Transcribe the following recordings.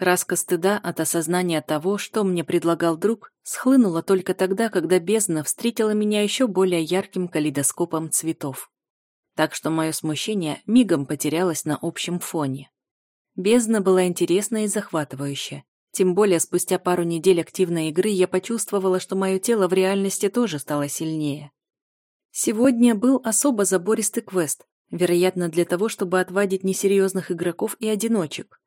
Краска стыда от осознания того, что мне предлагал друг, схлынула только тогда, когда бездна встретила меня еще более ярким калейдоскопом цветов. Так что мое смущение мигом потерялось на общем фоне. Бездна была интересна и захватывающая. Тем более спустя пару недель активной игры я почувствовала, что мое тело в реальности тоже стало сильнее. Сегодня был особо забористый квест, вероятно, для того, чтобы отвадить несерьезных игроков и одиночек.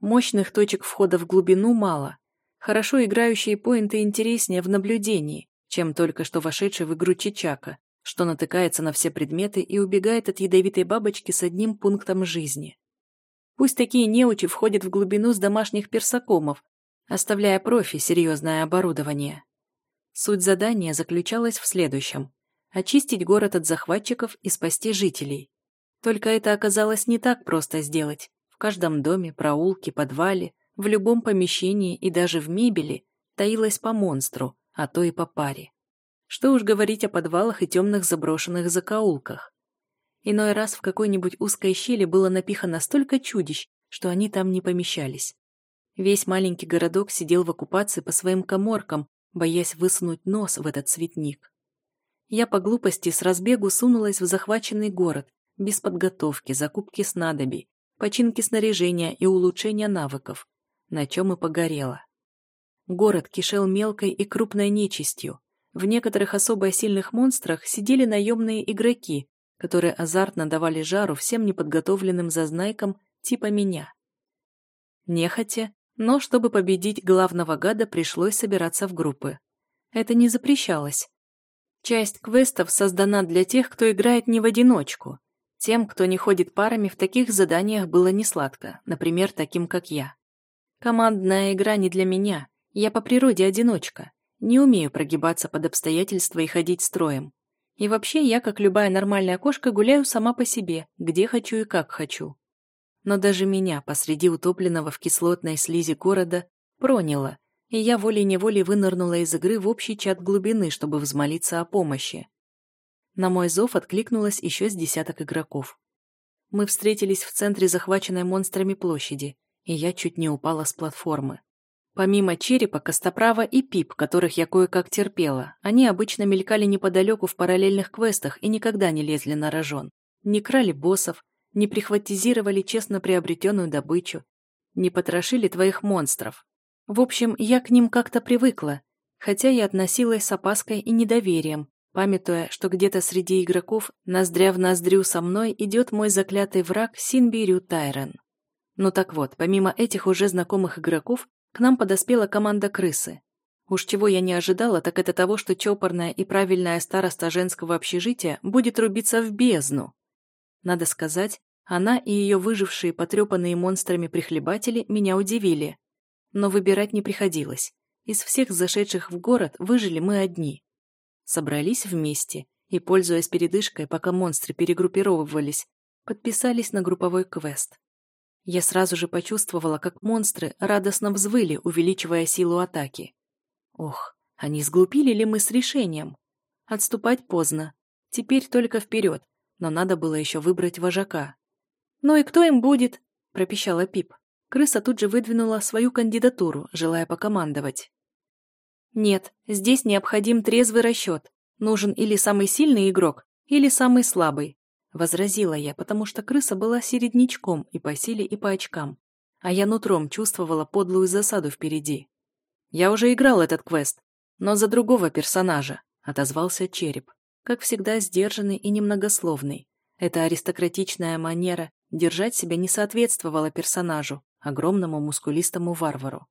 Мощных точек входа в глубину мало. Хорошо играющие поинты интереснее в наблюдении, чем только что вошедший в игру Чичака, что натыкается на все предметы и убегает от ядовитой бабочки с одним пунктом жизни. Пусть такие неучи входят в глубину с домашних персакомов, оставляя профи серьезное оборудование. Суть задания заключалась в следующем – очистить город от захватчиков и спасти жителей. Только это оказалось не так просто сделать. В каждом доме, проулке, подвале, в любом помещении и даже в мебели таилось по монстру, а то и по паре. Что уж говорить о подвалах и темных заброшенных закоулках. Иной раз в какой-нибудь узкой щели было напихано столько чудищ, что они там не помещались. Весь маленький городок сидел в оккупации по своим коморкам, боясь высунуть нос в этот цветник. Я по глупости с разбегу сунулась в захваченный город, без подготовки, закупки снадобий, починки снаряжения и улучшения навыков, на чем и погорела. Город кишел мелкой и крупной нечистью. В некоторых особо сильных монстрах сидели наемные игроки, которые азартно давали жару всем неподготовленным зазнайкам типа меня. Нехотя, но чтобы победить главного гада, пришлось собираться в группы. Это не запрещалось. Часть квестов создана для тех, кто играет не в одиночку. Тем, кто не ходит парами, в таких заданиях было несладко, например, таким, как я. Командная игра не для меня, я по природе одиночка, не умею прогибаться под обстоятельства и ходить строем. И вообще я, как любая нормальная кошка, гуляю сама по себе, где хочу и как хочу. Но даже меня посреди утопленного в кислотной слизи города проняло, и я волей-неволей вынырнула из игры в общий чат глубины, чтобы взмолиться о помощи. На мой зов откликнулось еще с десяток игроков. Мы встретились в центре захваченной монстрами площади, и я чуть не упала с платформы. Помимо черепа, костоправа и пип, которых я кое-как терпела, они обычно мелькали неподалеку в параллельных квестах и никогда не лезли на рожон. Не крали боссов, не прихватизировали честно приобретенную добычу, не потрошили твоих монстров. В общем, я к ним как-то привыкла, хотя и относилась с опаской и недоверием, памятуя, что где-то среди игроков ноздря в ноздрю со мной идет мой заклятый враг Синбирю Тайрен. Ну так вот, помимо этих уже знакомых игроков, к нам подоспела команда крысы. Уж чего я не ожидала, так это того, что чопорная и правильная староста женского общежития будет рубиться в бездну. Надо сказать, она и ее выжившие потрепанные монстрами прихлебатели меня удивили. Но выбирать не приходилось. Из всех зашедших в город выжили мы одни. Собрались вместе и, пользуясь передышкой, пока монстры перегруппировывались, подписались на групповой квест. Я сразу же почувствовала, как монстры радостно взвыли, увеличивая силу атаки. Ох, они сглупили ли мы с решением? Отступать поздно. Теперь только вперед, но надо было еще выбрать вожака. «Ну и кто им будет?» – пропищала Пип. Крыса тут же выдвинула свою кандидатуру, желая покомандовать. «Нет, здесь необходим трезвый расчет. Нужен или самый сильный игрок, или самый слабый. Возразила я, потому что крыса была середнячком и по силе, и по очкам. А я нутром чувствовала подлую засаду впереди. «Я уже играл этот квест, но за другого персонажа», — отозвался Череп. Как всегда, сдержанный и немногословный. Эта аристократичная манера держать себя не соответствовала персонажу, огромному мускулистому варвару.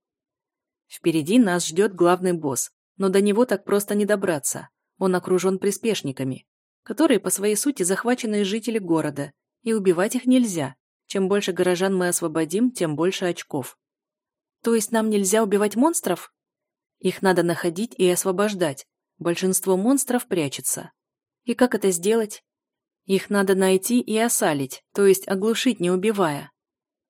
Впереди нас ждет главный босс, но до него так просто не добраться. Он окружен приспешниками, которые по своей сути захваченные жители города, и убивать их нельзя. Чем больше горожан мы освободим, тем больше очков. То есть нам нельзя убивать монстров? Их надо находить и освобождать. Большинство монстров прячется. И как это сделать? Их надо найти и осалить, то есть оглушить, не убивая.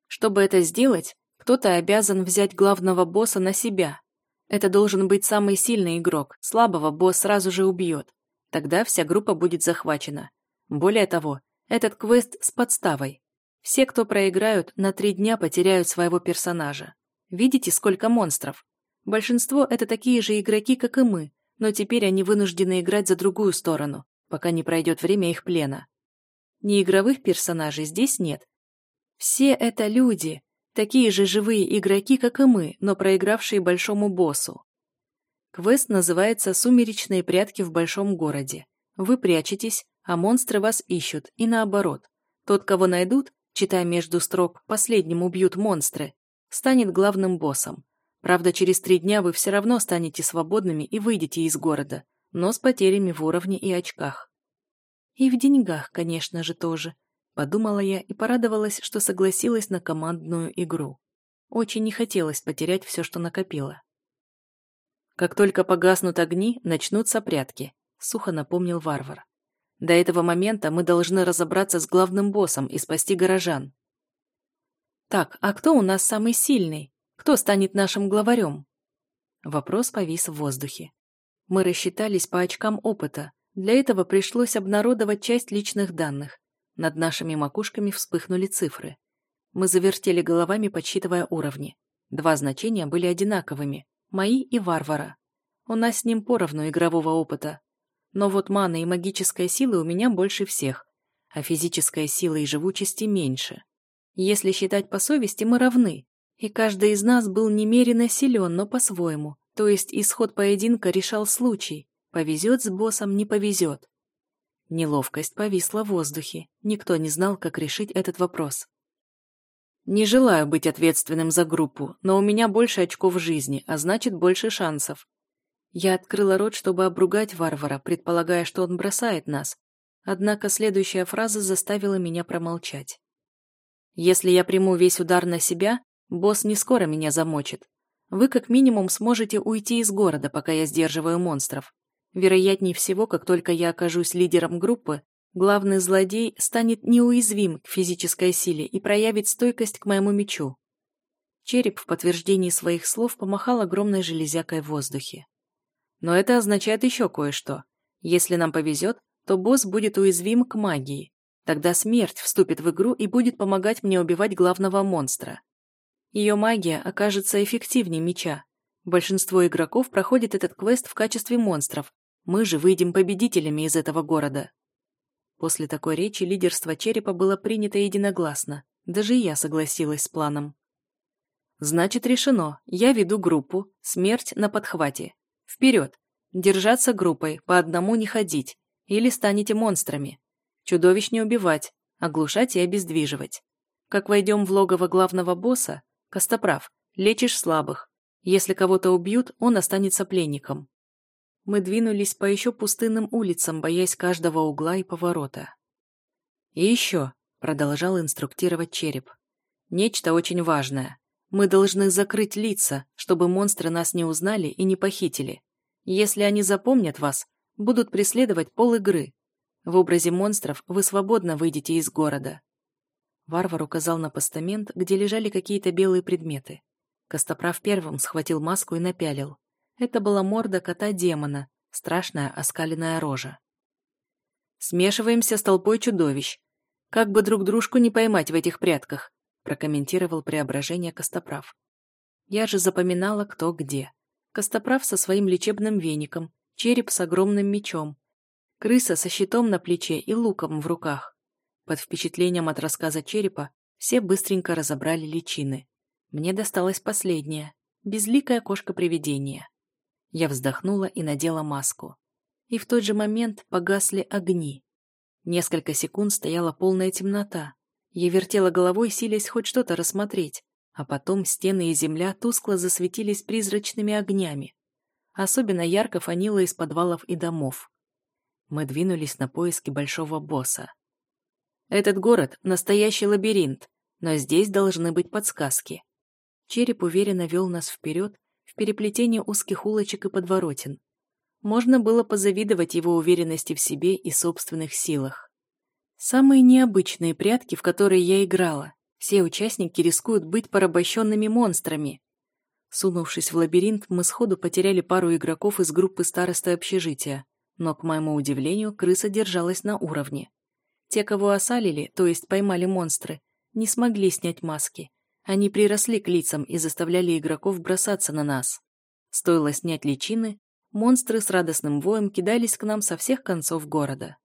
Чтобы это сделать, кто-то обязан взять главного босса на себя. Это должен быть самый сильный игрок, слабого босс сразу же убьет. Тогда вся группа будет захвачена. Более того, этот квест с подставой. Все, кто проиграют, на три дня потеряют своего персонажа. Видите, сколько монстров? Большинство — это такие же игроки, как и мы, но теперь они вынуждены играть за другую сторону, пока не пройдет время их плена. Неигровых персонажей здесь нет. Все это люди, такие же живые игроки, как и мы, но проигравшие большому боссу. Квест называется «Сумеречные прятки в большом городе». Вы прячетесь, а монстры вас ищут, и наоборот. Тот, кого найдут, читая между строк «последним убьют монстры», станет главным боссом. Правда, через три дня вы все равно станете свободными и выйдете из города, но с потерями в уровне и очках. И в деньгах, конечно же, тоже. Подумала я и порадовалась, что согласилась на командную игру. Очень не хотелось потерять все, что накопила. Как только погаснут огни, начнутся прятки, сухо напомнил варвар. До этого момента мы должны разобраться с главным боссом и спасти горожан. Так, а кто у нас самый сильный? Кто станет нашим главарем? Вопрос повис в воздухе. Мы рассчитались по очкам опыта, для этого пришлось обнародовать часть личных данных. Над нашими макушками вспыхнули цифры. Мы завертели головами, подсчитывая уровни. Два значения были одинаковыми – мои и варвара. У нас с ним поровну игрового опыта. Но вот маны и магической силы у меня больше всех, а физическая сила и живучести меньше. Если считать по совести, мы равны, и каждый из нас был немерено силен, но по-своему, то есть исход поединка решал случай, Повезет с боссом, не повезет. Неловкость повисла в воздухе. Никто не знал, как решить этот вопрос. Не желаю быть ответственным за группу, но у меня больше очков жизни, а значит, больше шансов. Я открыла рот, чтобы обругать варвара, предполагая, что он бросает нас. Однако следующая фраза заставила меня промолчать. Если я приму весь удар на себя, босс не скоро меня замочит. Вы как минимум сможете уйти из города, пока я сдерживаю монстров. Вероятнее всего, как только я окажусь лидером группы, главный злодей станет неуязвим к физической силе и проявит стойкость к моему мечу. Череп в подтверждении своих слов помахал огромной железякой в воздухе. Но это означает еще кое-что. Если нам повезет, то босс будет уязвим к магии. Тогда смерть вступит в игру и будет помогать мне убивать главного монстра. Ее магия окажется эффективнее меча. Большинство игроков проходит этот квест в качестве монстров, мы же выйдем победителями из этого города. После такой речи лидерство черепа было принято единогласно. Даже я согласилась с планом. Значит, решено. Я веду группу. Смерть на подхвате. Вперед. Держаться группой, по одному не ходить. Или станете монстрами. Чудовищ не убивать, оглушать и обездвиживать. Как войдем в логово главного босса, Костоправ, лечишь слабых. Если кого-то убьют, он останется пленником. Мы двинулись по еще пустынным улицам, боясь каждого угла и поворота. «И еще», — продолжал инструктировать череп, — «нечто очень важное. Мы должны закрыть лица, чтобы монстры нас не узнали и не похитили. Если они запомнят вас, будут преследовать пол игры. В образе монстров вы свободно выйдете из города». Варвар указал на постамент, где лежали какие-то белые предметы. Костоправ первым схватил маску и напялил. Это была морда кота-демона, страшная оскаленная рожа. «Смешиваемся с толпой чудовищ. Как бы друг дружку не поймать в этих прятках», прокомментировал преображение Костоправ. Я же запоминала, кто где. Костоправ со своим лечебным веником, череп с огромным мечом, крыса со щитом на плече и луком в руках. Под впечатлением от рассказа черепа все быстренько разобрали личины. Мне досталась последняя, безликая кошка-привидение. Я вздохнула и надела маску. И в тот же момент погасли огни. Несколько секунд стояла полная темнота. Я вертела головой, силясь хоть что-то рассмотреть, а потом стены и земля тускло засветились призрачными огнями. Особенно ярко фанило из подвалов и домов. Мы двинулись на поиски большого босса. Этот город — настоящий лабиринт, но здесь должны быть подсказки. Череп уверенно вел нас вперед, переплетение узких улочек и подворотен. Можно было позавидовать его уверенности в себе и собственных силах. Самые необычные прятки, в которые я играла. Все участники рискуют быть порабощенными монстрами. Сунувшись в лабиринт, мы сходу потеряли пару игроков из группы старосты общежития, но, к моему удивлению, крыса держалась на уровне. Те, кого осалили, то есть поймали монстры, не смогли снять маски. Они приросли к лицам и заставляли игроков бросаться на нас. Стоило снять личины, монстры с радостным воем кидались к нам со всех концов города.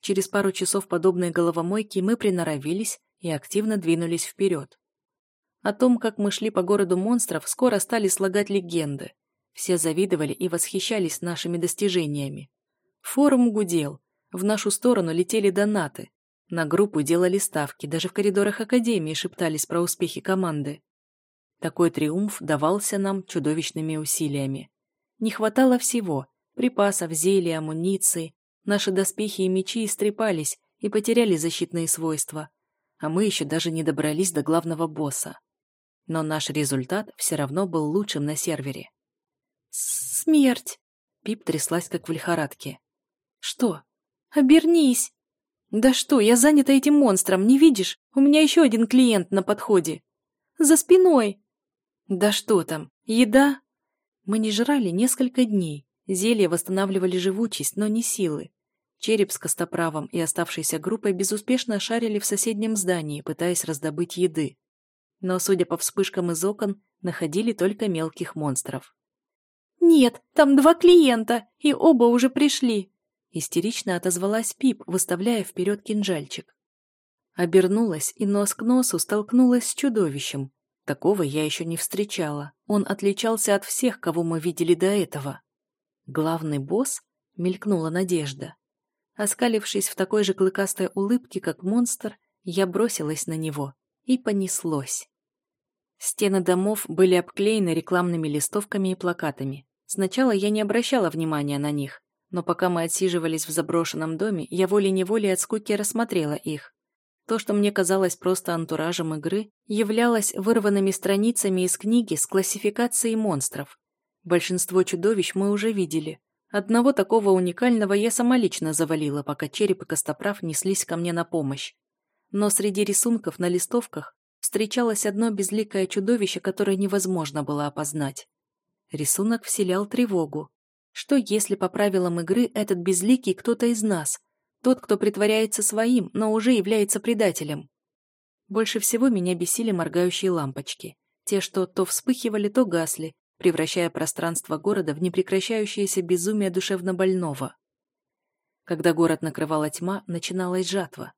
Через пару часов подобной головомойки мы приноровились и активно двинулись вперед. О том, как мы шли по городу монстров, скоро стали слагать легенды. Все завидовали и восхищались нашими достижениями. Форум гудел, в нашу сторону летели донаты, на группу делали ставки, даже в коридорах Академии шептались про успехи команды. Такой триумф давался нам чудовищными усилиями. Не хватало всего – припасов, зелий, амуниции. Наши доспехи и мечи истрепались и потеряли защитные свойства, а мы еще даже не добрались до главного босса. Но наш результат все равно был лучшим на сервере. «Смерть!» Пип тряслась, как в лихорадке. «Что? Обернись!» «Да что, я занята этим монстром, не видишь? У меня еще один клиент на подходе!» «За спиной!» «Да что там? Еда?» Мы не жрали несколько дней. Зелья восстанавливали живучесть, но не силы. Череп с костоправом и оставшейся группой безуспешно шарили в соседнем здании, пытаясь раздобыть еды. Но, судя по вспышкам из окон, находили только мелких монстров. «Нет, там два клиента, и оба уже пришли!» Истерично отозвалась Пип, выставляя вперед кинжальчик. Обернулась и нос к носу столкнулась с чудовищем. Такого я еще не встречала. Он отличался от всех, кого мы видели до этого. Главный босс? Мелькнула надежда. Оскалившись в такой же клыкастой улыбке, как монстр, я бросилась на него. И понеслось. Стены домов были обклеены рекламными листовками и плакатами. Сначала я не обращала внимания на них, но пока мы отсиживались в заброшенном доме, я волей-неволей от скуки рассмотрела их. То, что мне казалось просто антуражем игры, являлось вырванными страницами из книги с классификацией монстров. Большинство чудовищ мы уже видели. Одного такого уникального я сама лично завалила, пока череп и костоправ неслись ко мне на помощь. Но среди рисунков на листовках встречалось одно безликое чудовище, которое невозможно было опознать. Рисунок вселял тревогу. Что если по правилам игры этот безликий кто-то из нас, тот, кто притворяется своим, но уже является предателем? Больше всего меня бесили моргающие лампочки. Те, что то вспыхивали, то гасли, превращая пространство города в непрекращающееся безумие душевнобольного. Когда город накрывала тьма, начиналась жатва.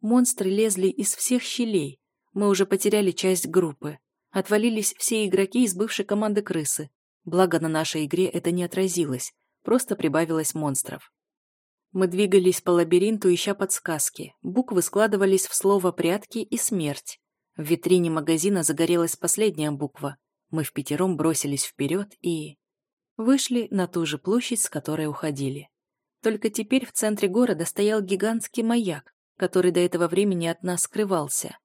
Монстры лезли из всех щелей. Мы уже потеряли часть группы. Отвалились все игроки из бывшей команды крысы, Благо на нашей игре это не отразилось, просто прибавилось монстров. Мы двигались по лабиринту, ища подсказки. Буквы складывались в слово «прятки» и «смерть». В витрине магазина загорелась последняя буква. Мы в пятером бросились вперед и... Вышли на ту же площадь, с которой уходили. Только теперь в центре города стоял гигантский маяк, который до этого времени от нас скрывался.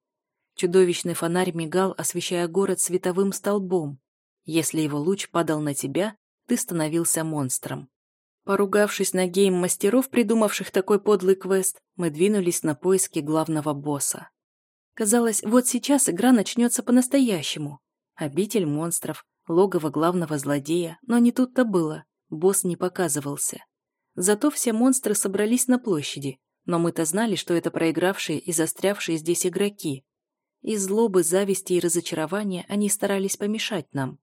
Чудовищный фонарь мигал, освещая город световым столбом. Если его луч падал на тебя, ты становился монстром. Поругавшись на гейм-мастеров, придумавших такой подлый квест, мы двинулись на поиски главного босса. Казалось, вот сейчас игра начнется по-настоящему. Обитель монстров, логово главного злодея, но не тут-то было. Босс не показывался. Зато все монстры собрались на площади, но мы-то знали, что это проигравшие и застрявшие здесь игроки. Из злобы, зависти и разочарования они старались помешать нам.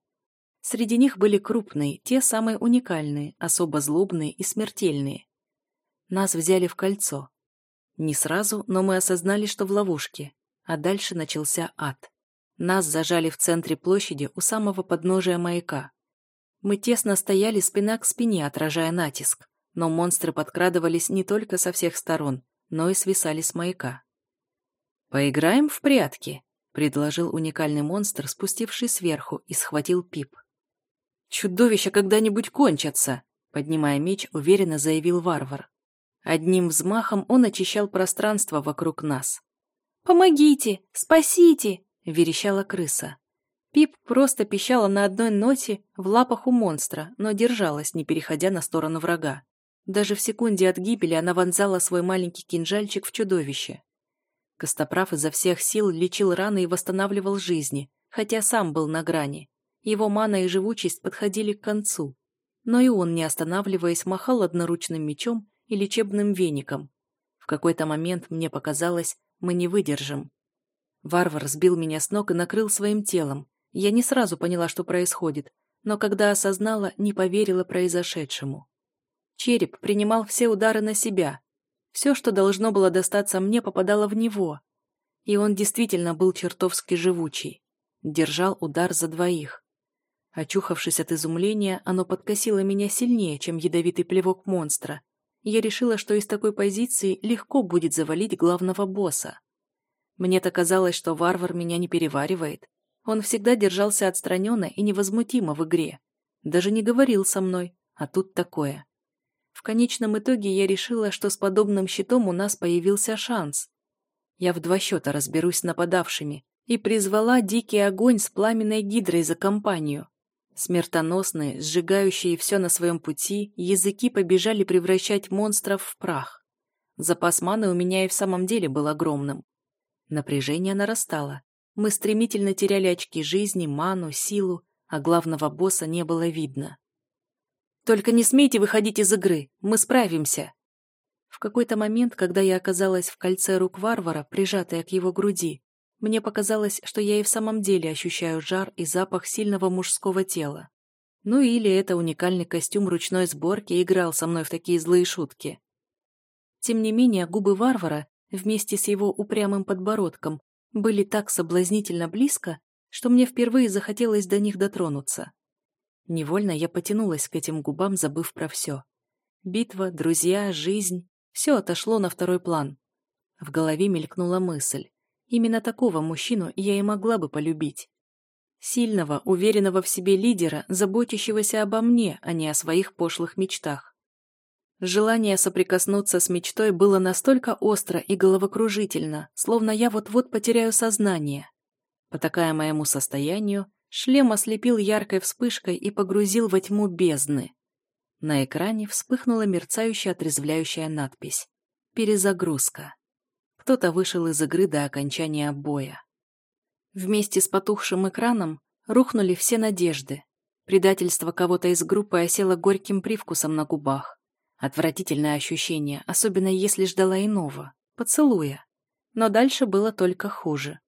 Среди них были крупные, те самые уникальные, особо злобные и смертельные. Нас взяли в кольцо. Не сразу, но мы осознали, что в ловушке, а дальше начался ад. Нас зажали в центре площади у самого подножия маяка. Мы тесно стояли спина к спине, отражая натиск, но монстры подкрадывались не только со всех сторон, но и свисали с маяка. «Поиграем в прятки», — предложил уникальный монстр, спустивший сверху, и схватил Пип. «Чудовища когда-нибудь кончатся», — поднимая меч, уверенно заявил варвар. Одним взмахом он очищал пространство вокруг нас. «Помогите! Спасите!» — верещала крыса. Пип просто пищала на одной ноте в лапах у монстра, но держалась, не переходя на сторону врага. Даже в секунде от гибели она вонзала свой маленький кинжальчик в чудовище. Костоправ изо всех сил лечил раны и восстанавливал жизни, хотя сам был на грани. Его мана и живучесть подходили к концу. Но и он, не останавливаясь, махал одноручным мечом и лечебным веником. В какой-то момент мне показалось, мы не выдержим. Варвар сбил меня с ног и накрыл своим телом. Я не сразу поняла, что происходит, но когда осознала, не поверила произошедшему. Череп принимал все удары на себя. Все, что должно было достаться мне, попадало в него. И он действительно был чертовски живучий. Держал удар за двоих. Очухавшись от изумления, оно подкосило меня сильнее, чем ядовитый плевок монстра. Я решила, что из такой позиции легко будет завалить главного босса. Мне-то казалось, что варвар меня не переваривает. Он всегда держался отстраненно и невозмутимо в игре. Даже не говорил со мной, а тут такое. В конечном итоге я решила, что с подобным щитом у нас появился шанс. Я в два счета разберусь с нападавшими и призвала дикий огонь с пламенной гидрой за компанию. Смертоносные, сжигающие все на своем пути, языки побежали превращать монстров в прах. Запас маны у меня и в самом деле был огромным. Напряжение нарастало. Мы стремительно теряли очки жизни, ману, силу, а главного босса не было видно. «Только не смейте выходить из игры, мы справимся!» В какой-то момент, когда я оказалась в кольце рук варвара, прижатая к его груди, мне показалось, что я и в самом деле ощущаю жар и запах сильного мужского тела. Ну или это уникальный костюм ручной сборки играл со мной в такие злые шутки. Тем не менее, губы варвара, вместе с его упрямым подбородком, были так соблазнительно близко, что мне впервые захотелось до них дотронуться. Невольно я потянулась к этим губам, забыв про все. Битва, друзья, жизнь — все отошло на второй план. В голове мелькнула мысль. Именно такого мужчину я и могла бы полюбить. Сильного, уверенного в себе лидера, заботящегося обо мне, а не о своих пошлых мечтах. Желание соприкоснуться с мечтой было настолько остро и головокружительно, словно я вот-вот потеряю сознание. Потакая моему состоянию, шлем ослепил яркой вспышкой и погрузил во тьму бездны. На экране вспыхнула мерцающая отрезвляющая надпись «Перезагрузка». Кто-то вышел из игры до окончания боя. Вместе с потухшим экраном рухнули все надежды. Предательство кого-то из группы осело горьким привкусом на губах. Отвратительное ощущение, особенно если ждала иного, поцелуя. Но дальше было только хуже.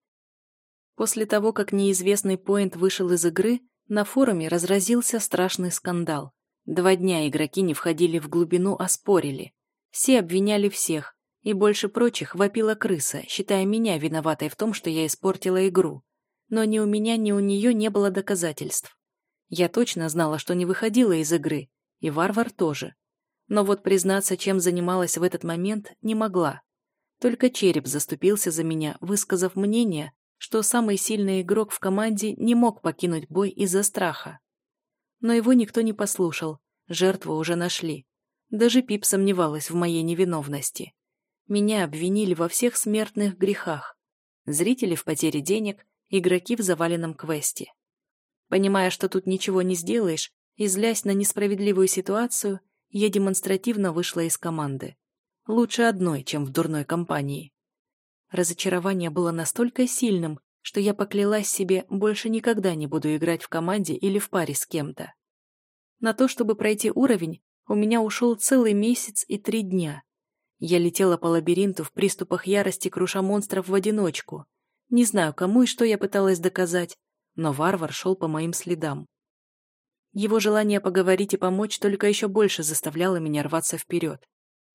После того, как неизвестный поинт вышел из игры, на форуме разразился страшный скандал. Два дня игроки не входили в глубину, а спорили. Все обвиняли всех, и больше прочих вопила крыса, считая меня виноватой в том, что я испортила игру. Но ни у меня, ни у нее не было доказательств. Я точно знала, что не выходила из игры, и варвар тоже. Но вот признаться, чем занималась в этот момент, не могла. Только череп заступился за меня, высказав мнение, что самый сильный игрок в команде не мог покинуть бой из-за страха. Но его никто не послушал, жертву уже нашли. Даже Пип сомневалась в моей невиновности. Меня обвинили во всех смертных грехах. Зрители в потере денег, игроки в заваленном квесте. Понимая, что тут ничего не сделаешь, и злясь на несправедливую ситуацию, я демонстративно вышла из команды. Лучше одной, чем в дурной компании. Разочарование было настолько сильным, что я поклялась себе, больше никогда не буду играть в команде или в паре с кем-то. На то, чтобы пройти уровень, у меня ушел целый месяц и три дня. Я летела по лабиринту в приступах ярости, круша монстров в одиночку. Не знаю, кому и что я пыталась доказать, но варвар шел по моим следам. Его желание поговорить и помочь только еще больше заставляло меня рваться вперед.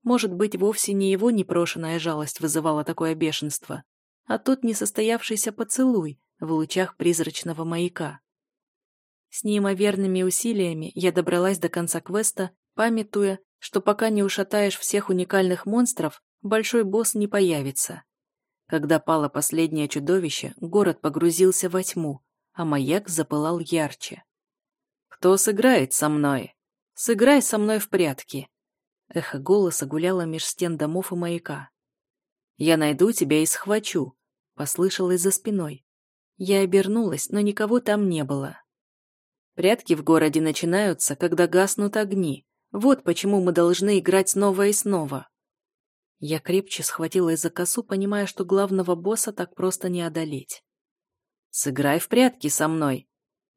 Может быть, вовсе не его непрошенная жалость вызывала такое бешенство, а тот несостоявшийся поцелуй в лучах призрачного маяка. С неимоверными усилиями я добралась до конца квеста, памятуя, что пока не ушатаешь всех уникальных монстров, большой босс не появится. Когда пало последнее чудовище, город погрузился во тьму, а маяк запылал ярче. «Кто сыграет со мной? Сыграй со мной в прятки!» Эхо голоса гуляло меж стен домов и маяка. «Я найду тебя и схвачу», — послышалось за спиной. Я обернулась, но никого там не было. Прятки в городе начинаются, когда гаснут огни, вот почему мы должны играть снова и снова. Я крепче схватила за косу, понимая, что главного босса так просто не одолеть. «Сыграй в прятки со мной!»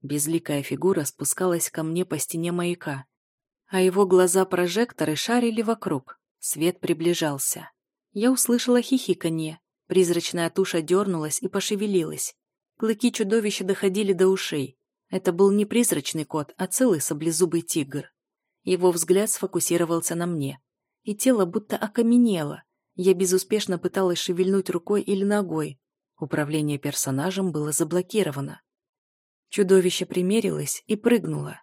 Безликая фигура спускалась ко мне по стене маяка, а его глаза-прожекторы шарили вокруг. Свет приближался. Я услышала хихиканье. Призрачная туша дернулась и пошевелилась. Клыки чудовища доходили до ушей. Это был не призрачный кот, а целый саблезубый тигр. Его взгляд сфокусировался на мне. И тело будто окаменело. Я безуспешно пыталась шевельнуть рукой или ногой. Управление персонажем было заблокировано. Чудовище примерилось и прыгнуло.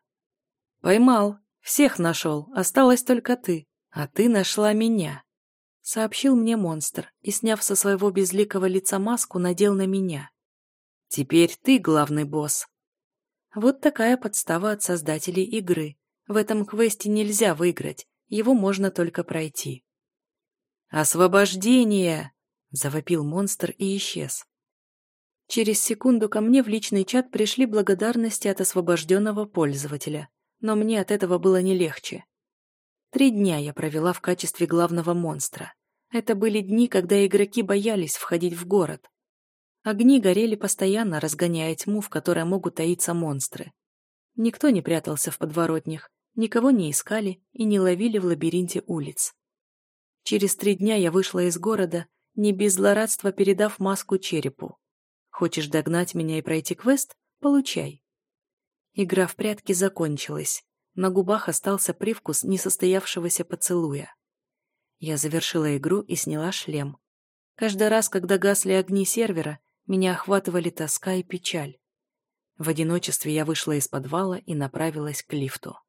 «Поймал. Всех нашел. Осталась только ты. А ты нашла меня», — сообщил мне монстр и, сняв со своего безликого лица маску, надел на меня. «Теперь ты главный босс». Вот такая подстава от создателей игры. В этом квесте нельзя выиграть, его можно только пройти. «Освобождение!» — завопил монстр и исчез. Через секунду ко мне в личный чат пришли благодарности от освобожденного пользователя, но мне от этого было не легче. Три дня я провела в качестве главного монстра. Это были дни, когда игроки боялись входить в город. Огни горели постоянно, разгоняя тьму, в которой могут таиться монстры. Никто не прятался в подворотнях, никого не искали и не ловили в лабиринте улиц. Через три дня я вышла из города, не без злорадства передав маску черепу. Хочешь догнать меня и пройти квест? Получай. Игра в прятки закончилась. На губах остался привкус несостоявшегося поцелуя. Я завершила игру и сняла шлем. Каждый раз, когда гасли огни сервера, меня охватывали тоска и печаль. В одиночестве я вышла из подвала и направилась к лифту.